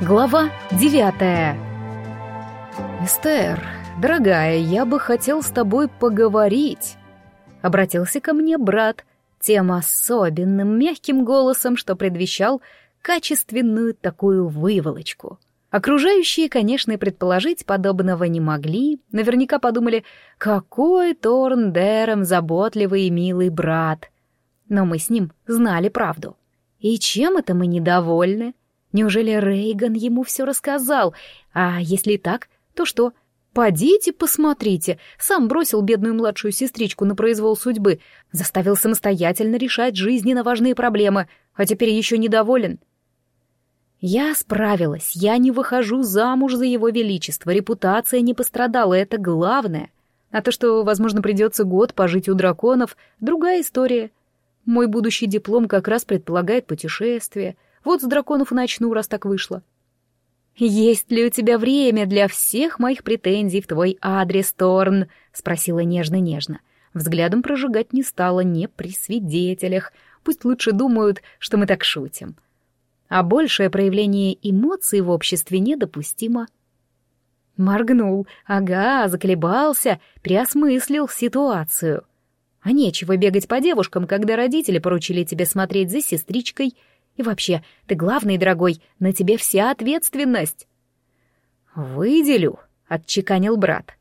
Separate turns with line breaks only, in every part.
Глава девятая. «Эстер, дорогая, я бы хотел с тобой поговорить», — обратился ко мне брат, тем особенным мягким голосом, что предвещал качественную такую выволочку. Окружающие, конечно, и предположить подобного не могли, наверняка подумали, какой Торн Дерем заботливый и милый брат. Но мы с ним знали правду. И чем это мы недовольны? Неужели Рейган ему все рассказал? А если и так, то что? Подите, посмотрите. Сам бросил бедную младшую сестричку на произвол судьбы, заставил самостоятельно решать жизненно важные проблемы, а теперь еще недоволен. Я справилась, я не выхожу замуж за его величество, репутация не пострадала, это главное. А то, что, возможно, придется год пожить у драконов, другая история. Мой будущий диплом как раз предполагает путешествие — вот с драконов и начну, раз так вышло. «Есть ли у тебя время для всех моих претензий в твой адрес, Торн?» — спросила нежно-нежно. Взглядом прожигать не стала не при свидетелях. Пусть лучше думают, что мы так шутим. А большее проявление эмоций в обществе недопустимо. Моргнул, ага, заколебался, переосмыслил ситуацию. А нечего бегать по девушкам, когда родители поручили тебе смотреть за сестричкой — и вообще, ты главный, дорогой, на тебе вся ответственность». «Выделю», — отчеканил брат.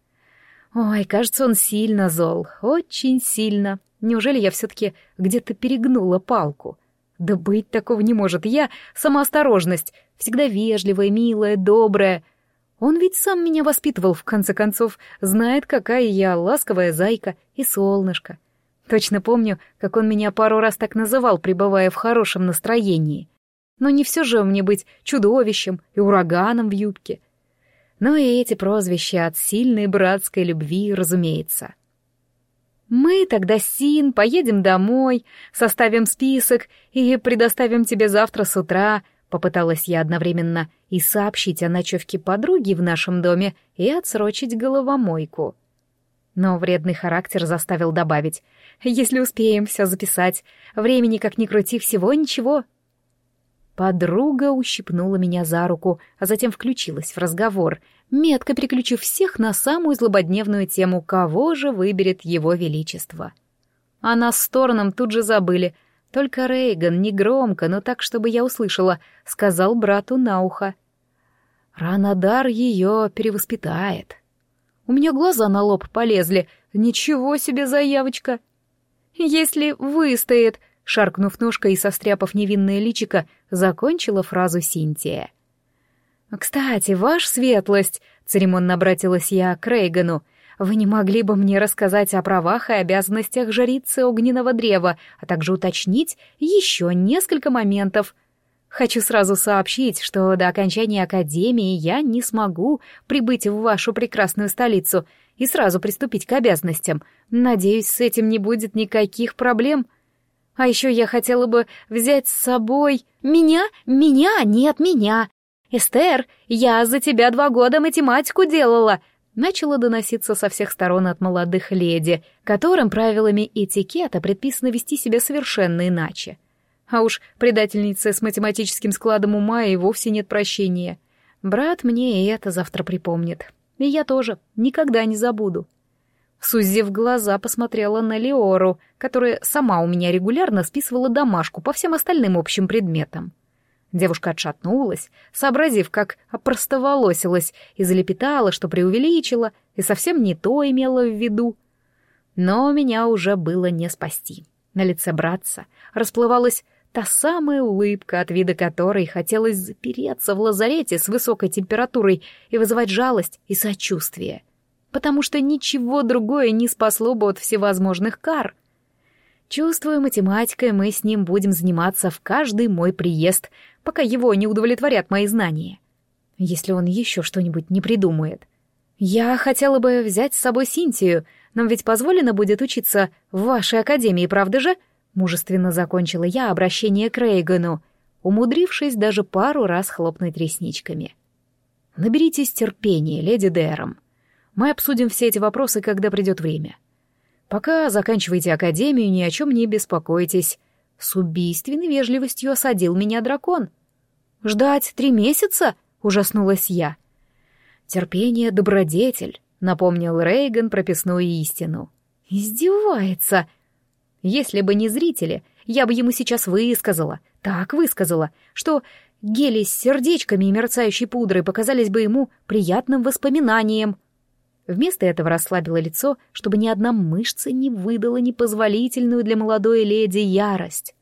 «Ой, кажется, он сильно зол, очень сильно. Неужели я все-таки где-то перегнула палку? Да быть такого не может. Я — самоосторожность, всегда вежливая, милая, добрая. Он ведь сам меня воспитывал, в конце концов, знает, какая я ласковая зайка и солнышко. Точно помню, как он меня пару раз так называл, пребывая в хорошем настроении. Но не все же мне быть чудовищем и ураганом в юбке. Но и эти прозвища от сильной братской любви, разумеется. Мы тогда, Син, поедем домой, составим список и предоставим тебе завтра с утра, попыталась я одновременно и сообщить о ночевке подруги в нашем доме и отсрочить головомойку. Но вредный характер заставил добавить — если успеем все записать. Времени, как ни крути, всего ничего». Подруга ущипнула меня за руку, а затем включилась в разговор, метко переключив всех на самую злободневную тему, кого же выберет его величество. А нас с Торном тут же забыли. Только Рейган, негромко, но так, чтобы я услышала, сказал брату на ухо. «Ранадар ее перевоспитает». У меня глаза на лоб полезли. Ничего себе заявочка! «Если выстоит», — шаркнув ножкой и состряпав невинное личико, закончила фразу Синтия. «Кстати, ваша светлость», — церемонно обратилась я к Рейгану, «вы не могли бы мне рассказать о правах и обязанностях жрицы огненного древа, а также уточнить еще несколько моментов?» Хочу сразу сообщить, что до окончания академии я не смогу прибыть в вашу прекрасную столицу и сразу приступить к обязанностям. Надеюсь, с этим не будет никаких проблем. А еще я хотела бы взять с собой... Меня? Меня? Нет, меня. Эстер, я за тебя два года математику делала. Начало доноситься со всех сторон от молодых леди, которым правилами этикета предписано вести себя совершенно иначе. А уж предательнице с математическим складом ума и вовсе нет прощения. Брат мне и это завтра припомнит. И я тоже никогда не забуду. Сузив глаза, посмотрела на Леору, которая сама у меня регулярно списывала домашку по всем остальным общим предметам. Девушка отшатнулась, сообразив, как опростоволосилась, и залепетала, что преувеличила, и совсем не то имела в виду. Но меня уже было не спасти. На лице братца расплывалась Та самая улыбка, от вида которой хотелось запереться в лазарете с высокой температурой и вызывать жалость и сочувствие. Потому что ничего другое не спасло бы от всевозможных кар. Чувствую, математикой мы с ним будем заниматься в каждый мой приезд, пока его не удовлетворят мои знания. Если он еще что-нибудь не придумает. Я хотела бы взять с собой Синтию, нам ведь позволено будет учиться в вашей академии, правда же?» Мужественно закончила я обращение к Рейгану, умудрившись даже пару раз хлопнуть ресничками. «Наберитесь терпения, леди Дэром. Мы обсудим все эти вопросы, когда придет время. Пока заканчивайте академию, ни о чем не беспокойтесь. С убийственной вежливостью осадил меня дракон. «Ждать три месяца?» —— ужаснулась я. «Терпение — добродетель», — напомнил Рейган прописную истину. «Издевается!» Если бы не зрители, я бы ему сейчас высказала, так высказала, что гели с сердечками и мерцающей пудрой показались бы ему приятным воспоминанием. Вместо этого расслабила лицо, чтобы ни одна мышца не выдала непозволительную для молодой леди ярость.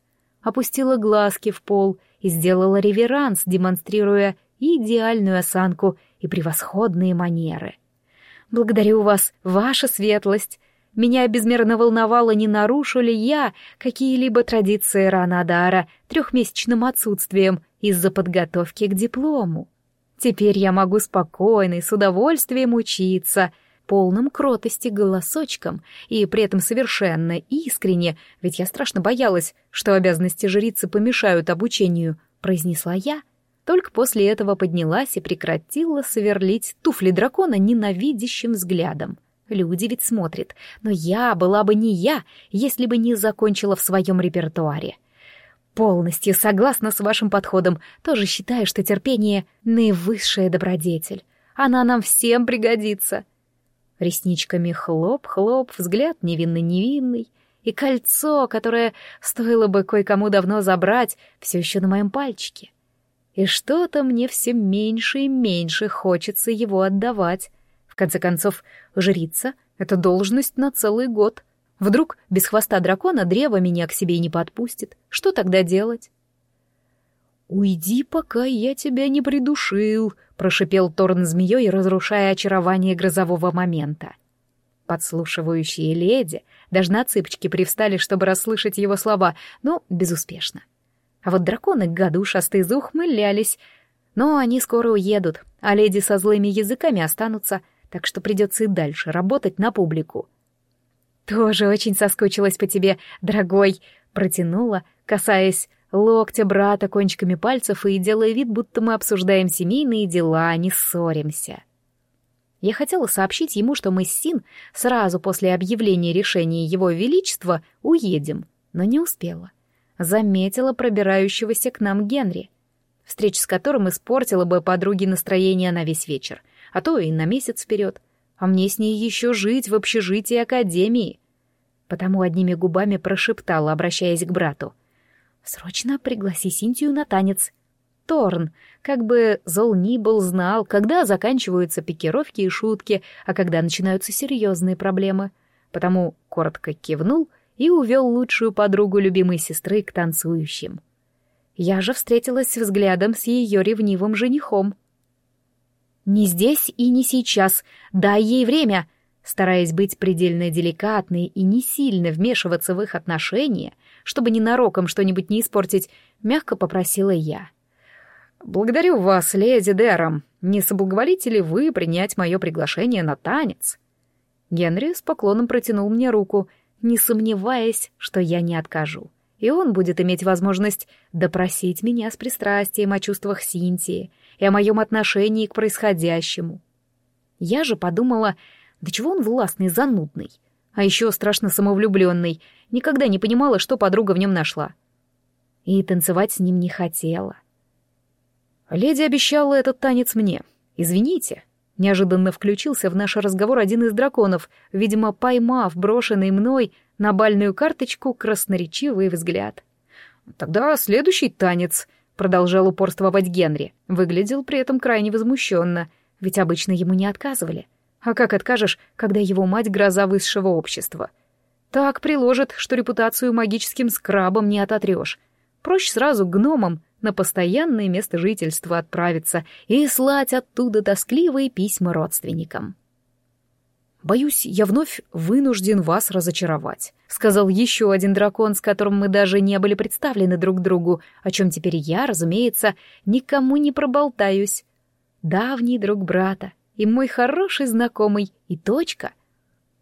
Опустила глазки в пол и сделала реверанс, демонстрируя идеальную осанку и превосходные манеры. «Благодарю вас, ваша светлость!» Меня безмерно волновало, не нарушу ли я какие-либо традиции Ранадара трехмесячным отсутствием из-за подготовки к диплому. Теперь я могу спокойно и с удовольствием учиться, полным кротости голосочком, и при этом совершенно искренне, ведь я страшно боялась, что обязанности жрицы помешают обучению, произнесла я, только после этого поднялась и прекратила сверлить туфли дракона ненавидящим взглядом. Люди ведь смотрят, но я была бы не я, если бы не закончила в своем репертуаре. Полностью согласна с вашим подходом, тоже считаю, что терпение — наивысшая добродетель. Она нам всем пригодится. Ресничками хлоп-хлоп, взгляд невинно-невинный, и кольцо, которое стоило бы кое-кому давно забрать, все еще на моем пальчике. И что-то мне все меньше и меньше хочется его отдавать. Конце концов, жрица — это должность на целый год. Вдруг без хвоста дракона древо меня к себе не подпустит. Что тогда делать? «Уйди, пока я тебя не придушил», — прошипел Торн змеей, разрушая очарование грозового момента. Подслушивающие леди даже на цыпочки привстали, чтобы расслышать его слова, но безуспешно. А вот драконы, году ушастые, заухмылялись. Но они скоро уедут, а леди со злыми языками останутся — так что придется и дальше работать на публику. «Тоже очень соскучилась по тебе, дорогой», — протянула, касаясь локтя брата кончиками пальцев и делая вид, будто мы обсуждаем семейные дела, а не ссоримся. Я хотела сообщить ему, что мы с Син сразу после объявления решения Его Величества уедем, но не успела. Заметила пробирающегося к нам Генри, встреча с которым испортила бы подруге настроение на весь вечер — а то и на месяц вперед. А мне с ней еще жить в общежитии Академии. Потому одними губами прошептала, обращаясь к брату. «Срочно пригласи Синтию на танец». Торн, как бы зол ни был, знал, когда заканчиваются пикировки и шутки, а когда начинаются серьезные проблемы. Потому коротко кивнул и увел лучшую подругу любимой сестры к танцующим. Я же встретилась взглядом с ее ревнивым женихом — «Не здесь и не сейчас. Дай ей время!» Стараясь быть предельно деликатной и не сильно вмешиваться в их отношения, чтобы ненароком что-нибудь не испортить, мягко попросила я. «Благодарю вас, леди Дэром. Не соблаговолите ли вы принять мое приглашение на танец?» Генри с поклоном протянул мне руку, не сомневаясь, что я не откажу. И он будет иметь возможность допросить меня с пристрастием о чувствах Синтии — и о моем отношении к происходящему. Я же подумала, да чего он властный, занудный, а еще страшно самовлюбленный, никогда не понимала, что подруга в нем нашла. И танцевать с ним не хотела. Леди обещала этот танец мне. Извините. Неожиданно включился в наш разговор один из драконов, видимо, поймав брошенный мной на бальную карточку красноречивый взгляд. «Тогда следующий танец», Продолжал упорствовать Генри. Выглядел при этом крайне возмущенно, ведь обычно ему не отказывали. А как откажешь, когда его мать — гроза высшего общества? Так приложит, что репутацию магическим скрабом не ототрешь. Проще сразу гномам на постоянное место жительства отправиться и слать оттуда тоскливые письма родственникам. «Боюсь, я вновь вынужден вас разочаровать», — сказал еще один дракон, с которым мы даже не были представлены друг другу, о чем теперь я, разумеется, никому не проболтаюсь. Давний друг брата и мой хороший знакомый, и точка.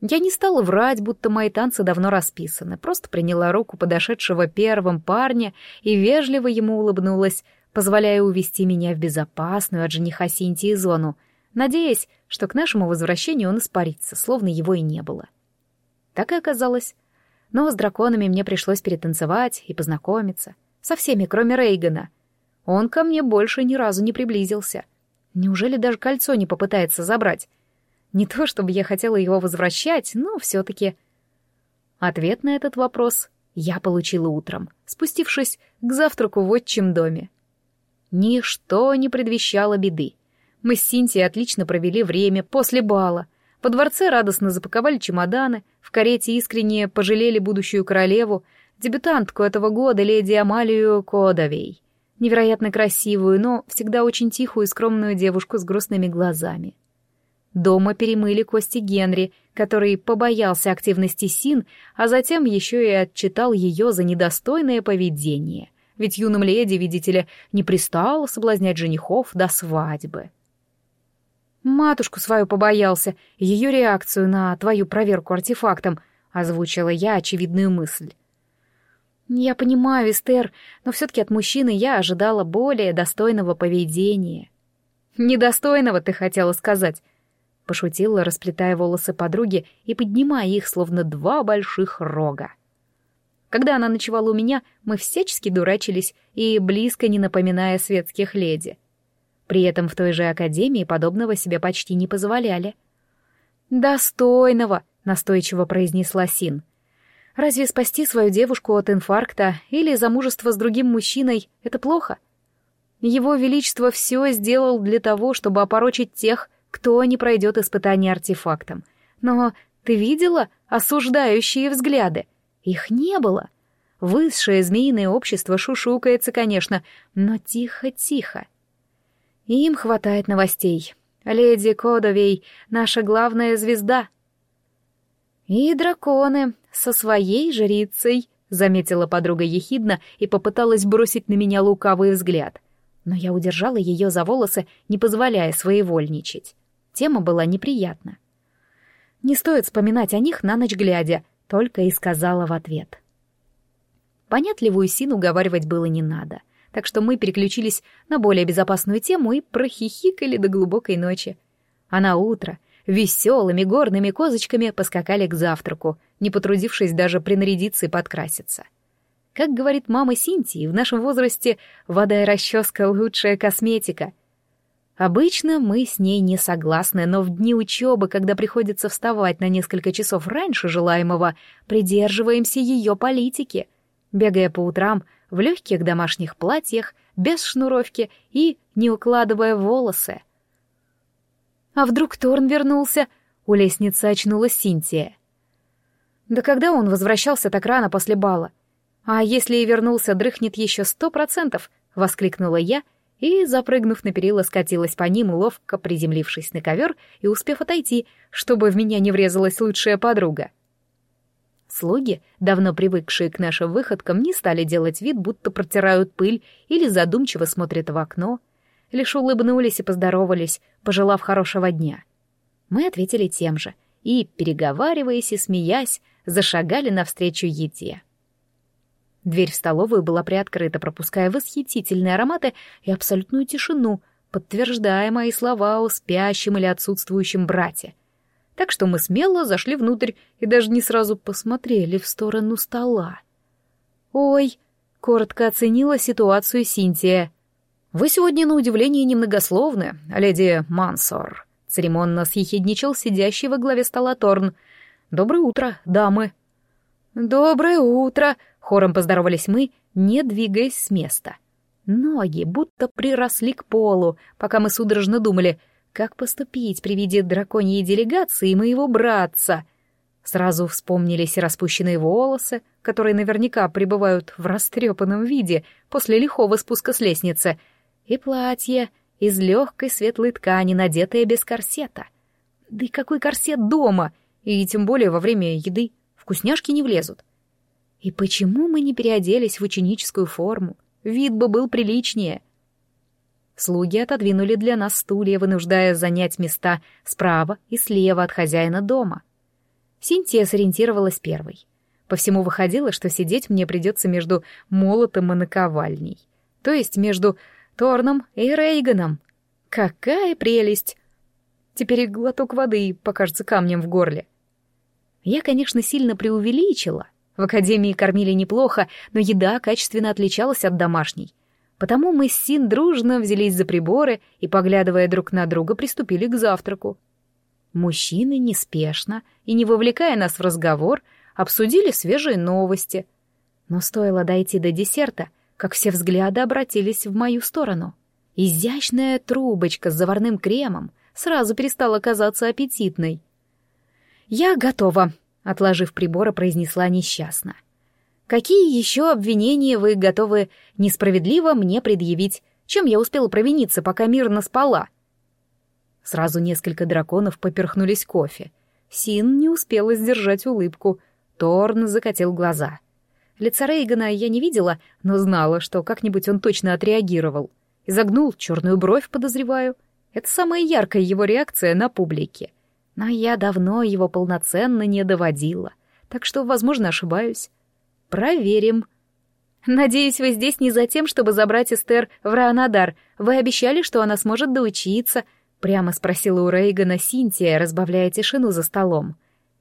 Я не стала врать, будто мои танцы давно расписаны, просто приняла руку подошедшего первым парня и вежливо ему улыбнулась, позволяя увести меня в безопасную от жениха Синтии зону — надеясь, что к нашему возвращению он испарится, словно его и не было. Так и оказалось. Но с драконами мне пришлось перетанцевать и познакомиться. Со всеми, кроме Рейгана. Он ко мне больше ни разу не приблизился. Неужели даже кольцо не попытается забрать? Не то, чтобы я хотела его возвращать, но все-таки... Ответ на этот вопрос я получила утром, спустившись к завтраку в отчим доме. Ничто не предвещало беды. Мы с Синтией отлично провели время после бала. По дворце радостно запаковали чемоданы, в карете искренне пожалели будущую королеву, дебютантку этого года, леди Амалию Кодовей. Невероятно красивую, но всегда очень тихую и скромную девушку с грустными глазами. Дома перемыли кости Генри, который побоялся активности Син, а затем еще и отчитал ее за недостойное поведение. Ведь юным леди, видите ли, не пристало соблазнять женихов до свадьбы. «Матушку свою побоялся, ее реакцию на твою проверку артефактом», — озвучила я очевидную мысль. «Я понимаю, Эстер, но все-таки от мужчины я ожидала более достойного поведения». «Недостойного, ты хотела сказать», — пошутила, расплетая волосы подруги и поднимая их, словно два больших рога. Когда она ночевала у меня, мы всячески дурачились и близко не напоминая светских леди. При этом в той же академии подобного себе почти не позволяли. «Достойного», — настойчиво произнесла Син. «Разве спасти свою девушку от инфаркта или замужества с другим мужчиной — это плохо? Его Величество все сделал для того, чтобы опорочить тех, кто не пройдет испытание артефактом. Но ты видела осуждающие взгляды? Их не было. Высшее змеиное общество шушукается, конечно, но тихо-тихо. Им хватает новостей. Леди Кодовей — наша главная звезда. И драконы со своей жрицей, — заметила подруга ехидно и попыталась бросить на меня лукавый взгляд. Но я удержала ее за волосы, не позволяя своевольничать. Тема была неприятна. Не стоит вспоминать о них на ночь глядя, только и сказала в ответ. Понятливую Син уговаривать было не надо, так что мы переключились на более безопасную тему и прохихикали до глубокой ночи. А на утро веселыми горными козочками поскакали к завтраку, не потрудившись даже принарядиться и подкраситься. Как говорит мама Синтии, в нашем возрасте вода и расческа — лучшая косметика — Обычно мы с ней не согласны, но в дни учебы, когда приходится вставать на несколько часов раньше желаемого, придерживаемся ее политики, бегая по утрам в легких домашних платьях, без шнуровки и не укладывая волосы. А вдруг Торн вернулся? У лестницы очнулась Синтия. Да когда он возвращался так рано после бала? А если и вернулся, дрыхнет еще сто процентов, воскликнула я — и, запрыгнув на перила, скатилась по ним, ловко приземлившись на ковер и успев отойти, чтобы в меня не врезалась лучшая подруга. Слуги, давно привыкшие к нашим выходкам, не стали делать вид, будто протирают пыль или задумчиво смотрят в окно, лишь улыбнулись и поздоровались, пожелав хорошего дня. Мы ответили тем же и, переговариваясь и смеясь, зашагали навстречу еде. Дверь в столовую была приоткрыта, пропуская восхитительные ароматы и абсолютную тишину, подтверждая мои слова о спящем или отсутствующем брате. Так что мы смело зашли внутрь и даже не сразу посмотрели в сторону стола. «Ой», — коротко оценила ситуацию Синтия. «Вы сегодня, на удивление, немногословны, леди Мансор», — церемонно съехидничал сидящий во главе стола Торн. «Доброе утро, дамы». «Доброе утро!» — хором поздоровались мы, не двигаясь с места. Ноги будто приросли к полу, пока мы судорожно думали, как поступить при виде драконьей делегации и моего братца. Сразу вспомнились распущенные волосы, которые наверняка пребывают в растрепанном виде после лихого спуска с лестницы, и платье из легкой светлой ткани, надетое без корсета. Да и какой корсет дома, и тем более во время еды вкусняшки не влезут. И почему мы не переоделись в ученическую форму? Вид бы был приличнее. Слуги отодвинули для нас стулья, вынуждая занять места справа и слева от хозяина дома. Синтия сориентировалась первой. По всему выходило, что сидеть мне придется между молотом и наковальней. То есть между Торном и Рейганом. Какая прелесть! Теперь глоток воды покажется камнем в горле. Я, конечно, сильно преувеличила. В академии кормили неплохо, но еда качественно отличалась от домашней. Потому мы с Син дружно взялись за приборы и, поглядывая друг на друга, приступили к завтраку. Мужчины неспешно и не вовлекая нас в разговор, обсудили свежие новости. Но стоило дойти до десерта, как все взгляды обратились в мою сторону. Изящная трубочка с заварным кремом сразу перестала казаться аппетитной. «Я готова», — отложив прибора, произнесла несчастно. «Какие еще обвинения вы готовы несправедливо мне предъявить? Чем я успела провиниться, пока мирно спала?» Сразу несколько драконов поперхнулись кофе. Син не успела сдержать улыбку. Торн закатил глаза. Лица Рейгана я не видела, но знала, что как-нибудь он точно отреагировал. Изогнул черную бровь, подозреваю. Это самая яркая его реакция на публике. Но я давно его полноценно не доводила, так что, возможно, ошибаюсь. Проверим. Надеюсь, вы здесь не за тем, чтобы забрать Эстер в Ранадар. Вы обещали, что она сможет доучиться, прямо спросила у Рейгана Синтия, разбавляя тишину за столом.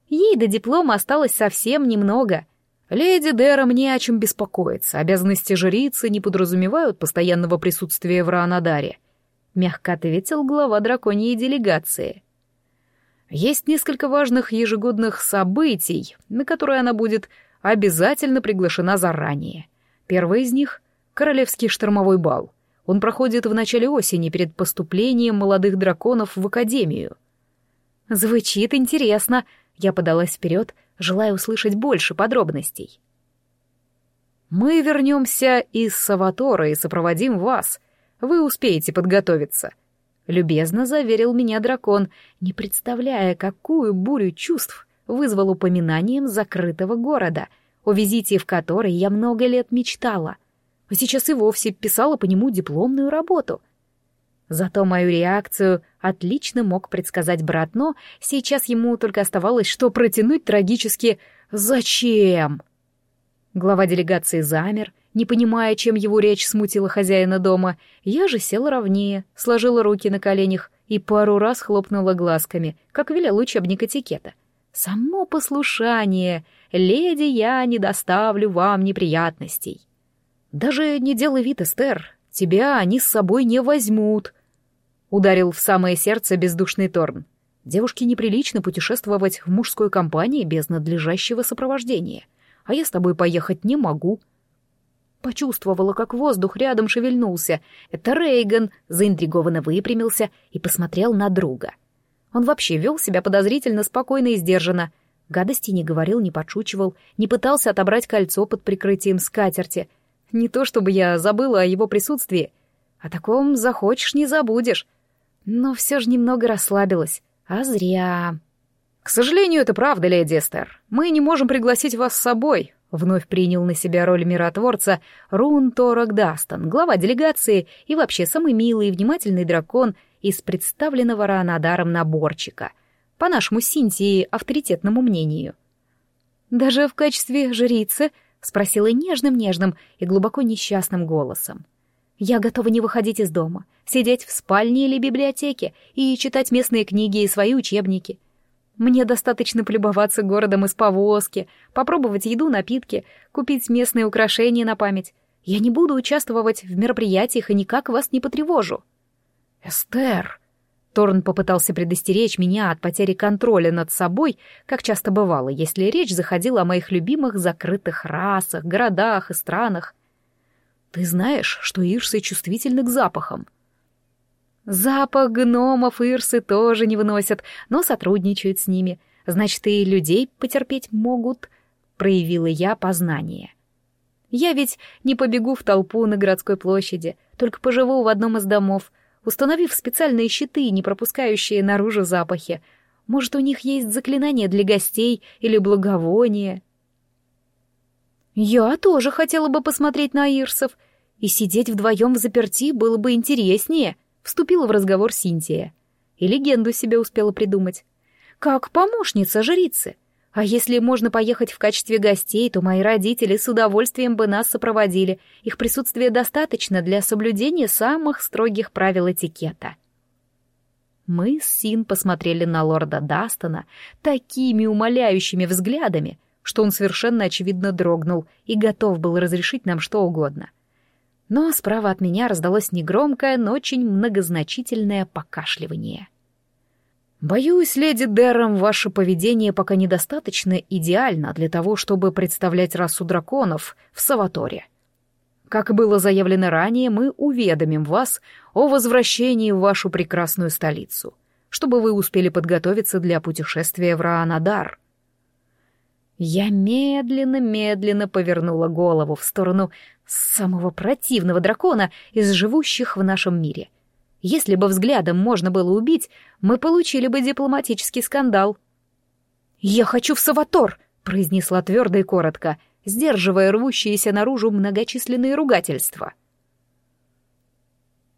Ей до диплома осталось совсем немного. Леди Дера мне о чем беспокоиться. Обязанности жрицы не подразумевают постоянного присутствия в Ранадаре. Мягко ответил глава драконьей делегации. Есть несколько важных ежегодных событий, на которые она будет обязательно приглашена заранее. Первое из них — Королевский штормовой бал. Он проходит в начале осени перед поступлением молодых драконов в Академию. Звучит интересно. Я подалась вперед, желая услышать больше подробностей. Мы вернемся из Саватора и сопроводим вас. Вы успеете подготовиться —— любезно заверил меня дракон, не представляя, какую бурю чувств вызвал упоминанием закрытого города, о визите в который я много лет мечтала, а сейчас и вовсе писала по нему дипломную работу. Зато мою реакцию отлично мог предсказать брат, но сейчас ему только оставалось, что протянуть трагически «Зачем?». Глава делегации замер, не понимая, чем его речь смутила хозяина дома, я же села ровнее, сложила руки на коленях и пару раз хлопнула глазками, как велел учебник этикета. «Само послушание! Леди, я не доставлю вам неприятностей!» «Даже не делай вид, Эстер, тебя они с собой не возьмут!» Ударил в самое сердце бездушный Торн. Девушке неприлично путешествовать в мужской компании без надлежащего сопровождения. А я с тобой поехать не могу. Почувствовала, как воздух рядом шевельнулся. Это Рейган заинтригованно выпрямился и посмотрел на друга. Он вообще вел себя подозрительно спокойно и сдержанно. Гадости не говорил, не подшучивал, не пытался отобрать кольцо под прикрытием скатерти. Не то чтобы я забыла о его присутствии. О таком захочешь, не забудешь. Но все же немного расслабилась. А зря. «К сожалению, это правда, леди Эстер. Мы не можем пригласить вас с собой. Вновь принял на себя роль миротворца Рун Торок Дастон, глава делегации и вообще самый милый и внимательный дракон из представленного Ранадаром наборчика, по нашему Синтии авторитетному мнению. «Даже в качестве жрицы?» — спросила нежным-нежным и глубоко несчастным голосом. «Я готова не выходить из дома, сидеть в спальне или библиотеке и читать местные книги и свои учебники». Мне достаточно полюбоваться городом из повозки, попробовать еду, напитки, купить местные украшения на память. Я не буду участвовать в мероприятиях и никак вас не потревожу. Эстер! Торн попытался предостеречь меня от потери контроля над собой, как часто бывало, если речь заходила о моих любимых закрытых расах, городах и странах. Ты знаешь, что ирсы чувствительны к запахам. Запах гномов ирсы тоже не выносят, но сотрудничают с ними. Значит, и людей потерпеть могут, проявила я познание. Я ведь не побегу в толпу на городской площади, только поживу в одном из домов, установив специальные щиты, не пропускающие наружу запахи. Может, у них есть заклинание для гостей или благовоние. Я тоже хотела бы посмотреть на ирсов, и сидеть вдвоем в заперти было бы интереснее — Вступила в разговор Синтия. И легенду себе успела придумать. Как помощница жрицы. А если можно поехать в качестве гостей, то мои родители с удовольствием бы нас сопроводили. Их присутствие достаточно для соблюдения самых строгих правил этикета. Мы с Син посмотрели на лорда Дастона такими умоляющими взглядами, что он совершенно очевидно дрогнул и готов был разрешить нам что угодно — Но справа от меня раздалось негромкое, но очень многозначительное покашливание. «Боюсь, леди Дерром, ваше поведение пока недостаточно идеально для того, чтобы представлять расу драконов в Саваторе. Как было заявлено ранее, мы уведомим вас о возвращении в вашу прекрасную столицу, чтобы вы успели подготовиться для путешествия в Раанадар». Я медленно-медленно повернула голову в сторону самого противного дракона из живущих в нашем мире. Если бы взглядом можно было убить, мы получили бы дипломатический скандал. «Я хочу в Саватор!» — произнесла твердо и коротко, сдерживая рвущиеся наружу многочисленные ругательства.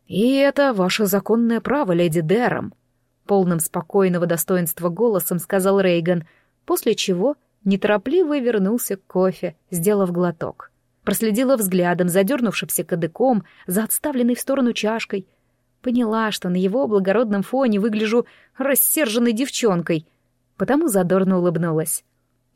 «И это ваше законное право, леди Дэром», — полным спокойного достоинства голосом сказал Рейган, после чего неторопливо вернулся к кофе, сделав глоток. Проследила взглядом, задернувшимся кадыком, за отставленной в сторону чашкой. Поняла, что на его благородном фоне выгляжу рассерженной девчонкой, потому задорно улыбнулась.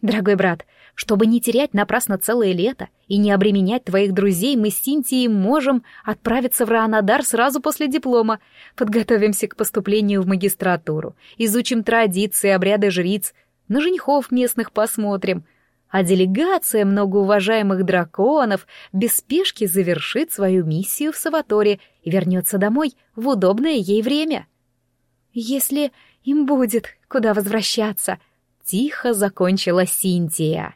«Дорогой брат, чтобы не терять напрасно целое лето и не обременять твоих друзей, мы с Синтией можем отправиться в Раанадар сразу после диплома, подготовимся к поступлению в магистратуру, изучим традиции, обряды жриц, на женихов местных посмотрим, а делегация многоуважаемых драконов без спешки завершит свою миссию в Саваторе и вернется домой в удобное ей время. Если им будет куда возвращаться, тихо закончила Синтия.